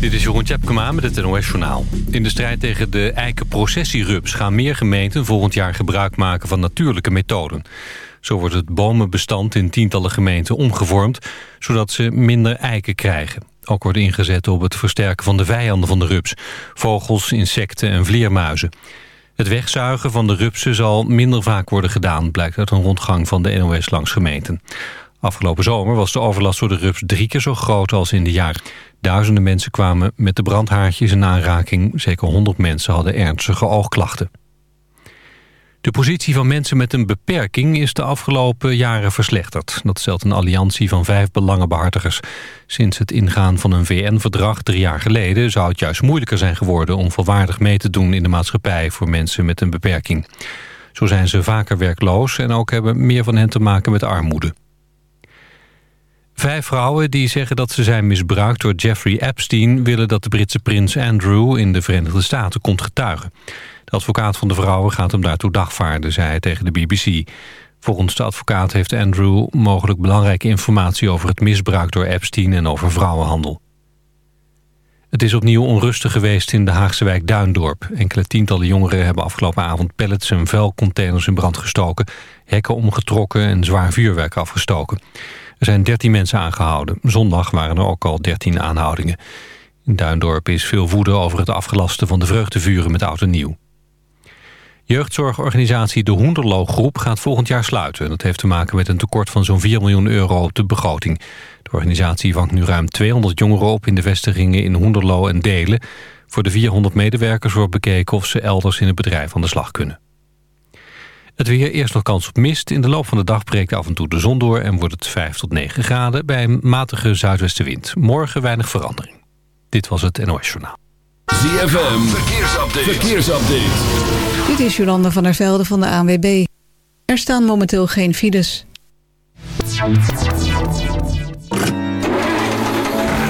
Dit is Jeroen Tjepkema met het NOS Journaal. In de strijd tegen de eikenprocessierups gaan meer gemeenten volgend jaar gebruik maken van natuurlijke methoden. Zo wordt het bomenbestand in tientallen gemeenten omgevormd, zodat ze minder eiken krijgen. Ook wordt ingezet op het versterken van de vijanden van de rups. Vogels, insecten en vleermuizen. Het wegzuigen van de rupsen zal minder vaak worden gedaan... blijkt uit een rondgang van de NOS langs gemeenten. Afgelopen zomer was de overlast door de rups drie keer zo groot als in de jaar. Duizenden mensen kwamen met de brandhaartjes in aanraking. Zeker honderd mensen hadden ernstige oogklachten. De positie van mensen met een beperking is de afgelopen jaren verslechterd. Dat stelt een alliantie van vijf belangenbehartigers. Sinds het ingaan van een VN-verdrag drie jaar geleden... zou het juist moeilijker zijn geworden om volwaardig mee te doen... in de maatschappij voor mensen met een beperking. Zo zijn ze vaker werkloos en ook hebben meer van hen te maken met armoede. Vijf vrouwen die zeggen dat ze zijn misbruikt door Jeffrey Epstein... willen dat de Britse prins Andrew in de Verenigde Staten komt getuigen. De advocaat van de vrouwen gaat hem daartoe dagvaarden, zei hij tegen de BBC. Volgens de advocaat heeft Andrew mogelijk belangrijke informatie... over het misbruik door Epstein en over vrouwenhandel. Het is opnieuw onrustig geweest in de Haagse wijk Duindorp. Enkele tientallen jongeren hebben afgelopen avond pallets en vuilcontainers in brand gestoken... hekken omgetrokken en zwaar vuurwerk afgestoken. Er zijn 13 mensen aangehouden. Zondag waren er ook al 13 aanhoudingen. In Duindorp is veel woede over het afgelasten van de vreugdevuren met oud en nieuw. Jeugdzorgorganisatie De Hoenderloo Groep gaat volgend jaar sluiten. Dat heeft te maken met een tekort van zo'n 4 miljoen euro op de begroting. De organisatie vangt nu ruim 200 jongeren op in de vestigingen in Hoenderloo en Delen. Voor de 400 medewerkers wordt bekeken of ze elders in het bedrijf aan de slag kunnen. Het weer, eerst nog kans op mist. In de loop van de dag breekt af en toe de zon door... en wordt het 5 tot 9 graden bij een matige zuidwestenwind. Morgen weinig verandering. Dit was het NOS Journaal. ZFM, verkeersupdate. verkeersupdate. Dit is Jolanda van der Velde van de ANWB. Er staan momenteel geen files.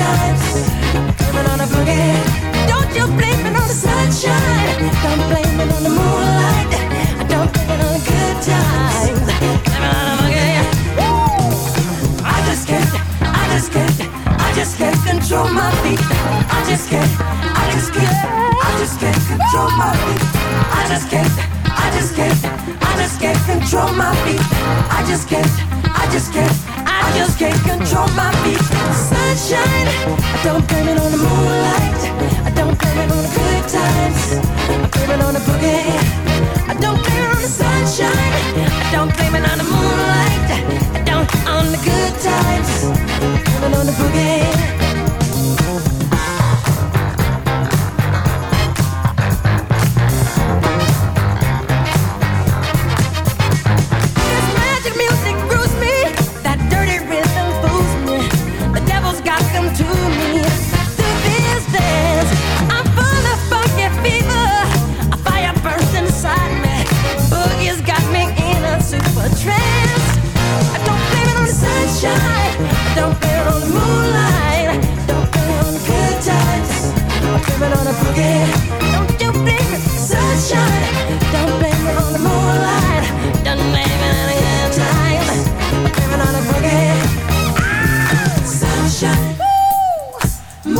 Times. Blame it on the boogie. Don't you blame it on the sunshine. Don't blame it on the moonlight. Don't blame it on the good times. Blame it on the boogie. Woo! I just can't, I just can't, I just can't control my feet. I just can't, I just can't, I just can't control my feet. I just can't, I just can't, I just can't control my feet. I just can't, I just can't, I just can't control my feet. Sunshine, I don't blame it on the moonlight. I don't blame it on the good times. I blame it on the boogie. I don't blame it on the sunshine. I don't blame it on the moonlight. I don't on the good times. I blame it on the boogie.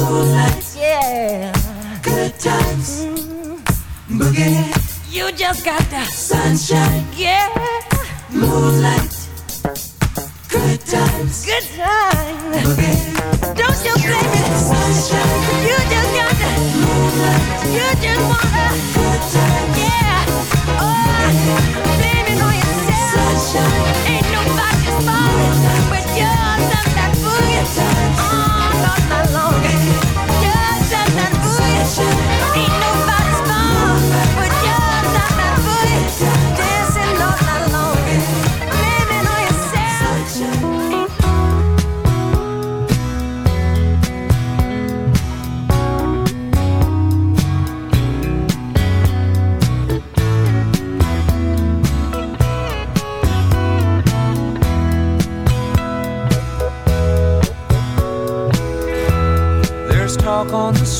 moonlight. Yeah. Good times. Mm. Boogie. You just got the sunshine. Yeah. Moonlight. Good times. Good times. Boogie. Don't you blame it. Sunshine. You just got the moonlight. You just want the Good times. Yeah. Oh, blame it on yourself. Sunshine. Ain't nobody's fault. On the street,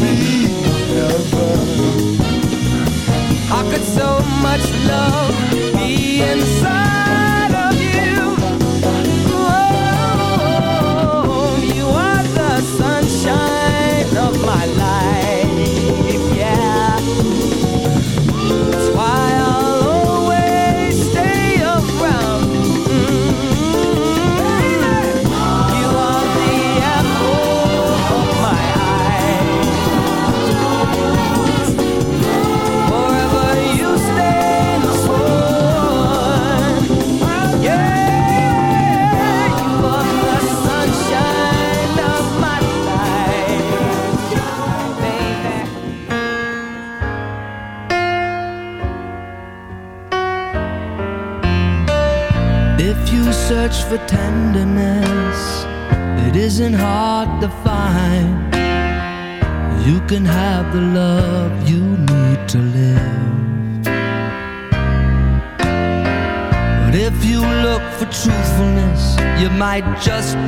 me ever. Could so much love?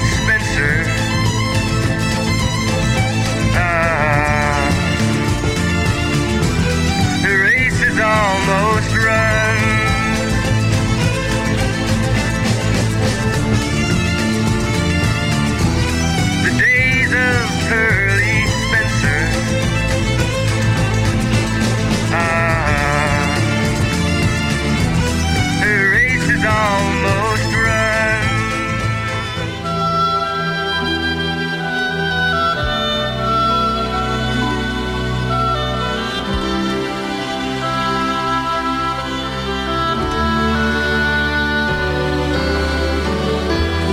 Pearly Spencer. Ah, the race is almost run.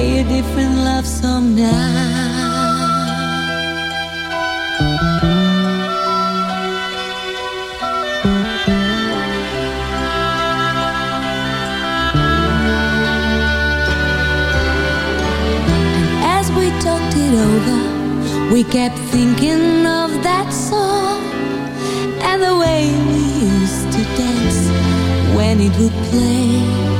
Play a different love song now. As we talked it over, we kept thinking of that song and the way we used to dance when it would play.